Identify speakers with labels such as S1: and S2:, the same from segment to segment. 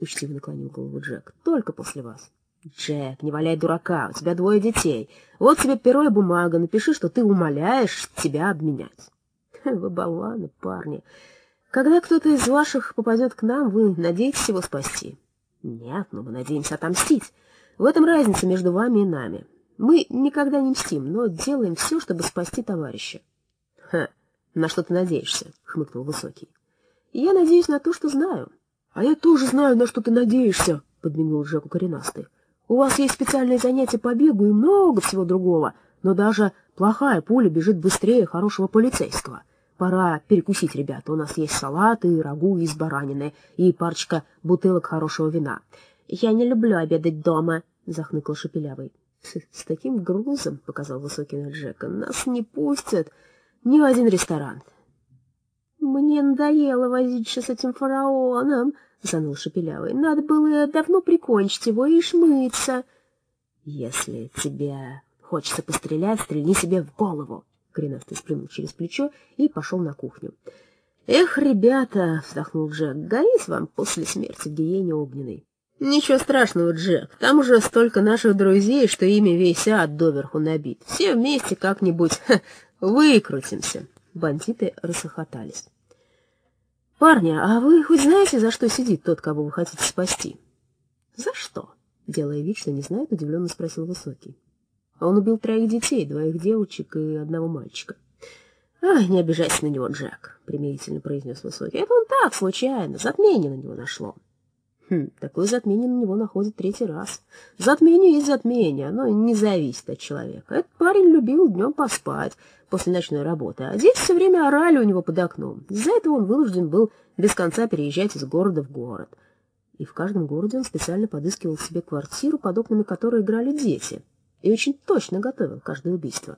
S1: — учтиво наклонил голову Джек. — Только после вас. — Джек, не валяй дурака, у тебя двое детей. Вот тебе перо и бумага, напиши, что ты умоляешь тебя обменять. — Вы болваны, парни. Когда кто-то из ваших попадет к нам, вы надеетесь его спасти? — Нет, но мы надеемся отомстить. В этом разница между вами и нами. Мы никогда не мстим, но делаем все, чтобы спасти товарища. — Ха, на что ты надеешься? — хмыкнул Высокий. — Я надеюсь на то, что знаю. — А я тоже знаю, на что ты надеешься, — подмигнул Джеку коренастый. — У вас есть специальные занятия по бегу и много всего другого, но даже плохая пуля бежит быстрее хорошего полицейского. Пора перекусить, ребята. У нас есть салаты, рагу из баранины и парочка бутылок хорошего вина. — Я не люблю обедать дома, — захныкал Шепелявый. — С таким грузом, — показал высокий на Джека, — нас не пустят ни в один ресторан. «Мне надоело возиться с этим фараоном», — заныл Шепелявый. «Надо было давно прикончить его и шмыться». «Если тебе хочется пострелять, стрельни себе в голову», — Коренастый спрыгнул через плечо и пошел на кухню. «Эх, ребята!» — вздохнул Джек. «Горит вам после смерти гиене огненной». «Ничего страшного, Джек. Там уже столько наших друзей, что ими весь ад доверху набит. Все вместе как-нибудь выкрутимся». Бандиты рассохотались. «Парни, а вы хоть знаете, за что сидит тот, кого вы хотите спасти?» «За что?» — делая вид, что не знает, удивленно спросил Высокий. «Он убил троих детей, двоих девочек и одного мальчика». «Ай, не обижайся на него, Джек», — примирительно произнес Высокий. «Это он так, случайно, затмение на него нашло». Хм, такое затмение на него находит третий раз. Затмение есть затмение, оно не зависит от человека. Этот парень любил днем поспать после ночной работы, а дети все время орали у него под окном. Из-за этого он вынужден был без конца переезжать из города в город. И в каждом городе он специально подыскивал себе квартиру, под окнами которой играли дети, и очень точно готовил каждое убийство.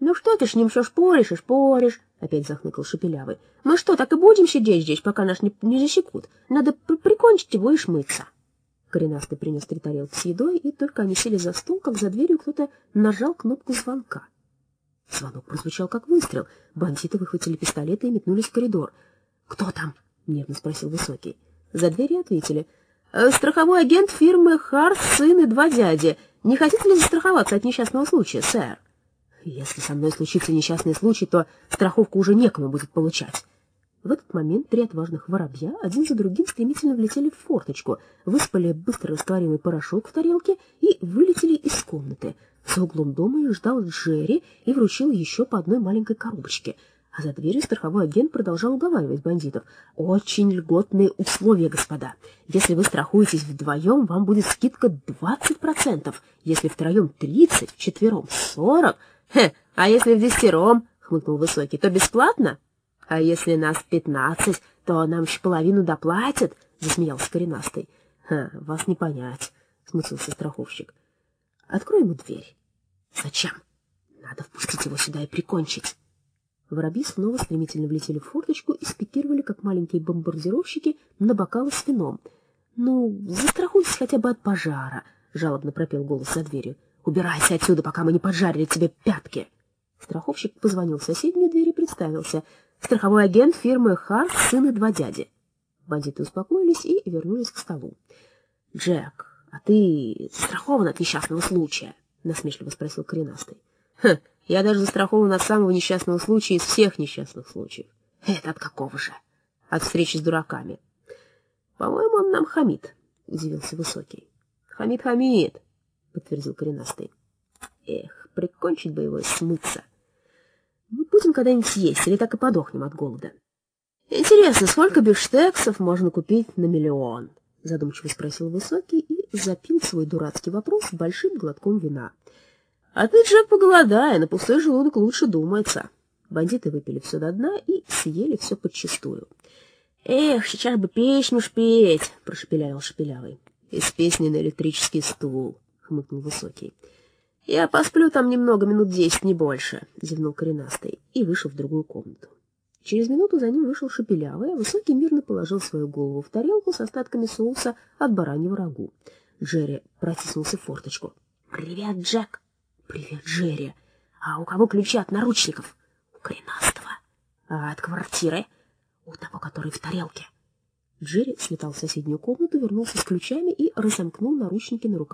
S1: «Ну что ты с ним все шпоришь и шпоришь?» — опять захныкал Шепелявый. «Мы что, так и будем сидеть здесь, пока нас не, не засекут? Надо при прикончить его и шмыться». Коренастый принес три тарелки с едой, и только они сели за стол, как за дверью кто-то нажал кнопку звонка. Звонок прозвучал как выстрел. Бандиты выхватили пистолеты и метнулись в коридор. «Кто там?» — нервно спросил Высокий. За дверью ответили. «Э, «Страховой агент фирмы Харс, сын и два дяди. Не хотите ли застраховаться от несчастного случая, сэр?» Если со мной случится несчастный случай, то страховку уже некому будет получать. В этот момент три отважных воробья один за другим стремительно влетели в форточку, выспали быстро растворимый порошок в тарелке и вылетели из комнаты. За углом дома их ждал Джерри и вручил еще по одной маленькой коробочке. А за дверью страховой агент продолжал уговаривать бандитов. «Очень льготные условия, господа. Если вы страхуетесь вдвоем, вам будет скидка 20%. Если втроем 30%, вчетвером 40%. А если в десятером, — хмыкнул Высокий, — то бесплатно? А если нас пятнадцать, то нам еще половину доплатят, — засмеялся коренастый. Вас не понять, — смутился страховщик. Открой ему дверь. Зачем? Надо впустить его сюда и прикончить. Воробьи снова стремительно влетели в форточку и спикировали, как маленькие бомбардировщики, на бокалы с вином. — Ну, застрахуйтесь хотя бы от пожара, — жалобно пропел голос за дверью. Убирайся отсюда, пока мы не поджарили тебе пятки. Страховщик позвонил в соседнюю дверь и представился. Страховой агент фирмы Харс, сын и два дяди. Бандиты успокоились и вернулись к столу. — Джек, а ты застрахован от несчастного случая? — насмешливо спросил коренастый. Хм, — Я даже застрахован от самого несчастного случая из всех несчастных случаев. — Это от какого же? — От встречи с дураками. — По-моему, он нам хамит, — удивился Высокий. — Хамит, хамит, подтвердил коренастый. Эх, прикончить бы его и смыться. Мы будем когда-нибудь есть или так и подохнем от голода. Интересно, сколько бифштексов можно купить на миллион? Задумчиво спросил Высокий и запил свой дурацкий вопрос большим глотком вина. А ты, Джек, поголодай, на пустой желудок лучше думается. Бандиты выпили все до дна и съели все подчистую. «Эх, сейчас бы песню шпеть!» — прошепелявил Шепелявый. «Из песни на электрический стул». — хмыкнул Высокий. — Я посплю там немного, минут десять, не больше, — зевнул коренастый и вышел в другую комнату. Через минуту за ним вышел Шепелявый, а Высокий мирно положил свою голову в тарелку с остатками соуса от бараньего рагу. Джерри протиснулся в форточку. — Привет, Джек! — Привет, Джерри! А у кого ключи от наручников? — У коренастого. — А от квартиры? — У того, который в тарелке. Джерри слетал в соседнюю комнату, вернулся с ключами и разомкнул наручники на руках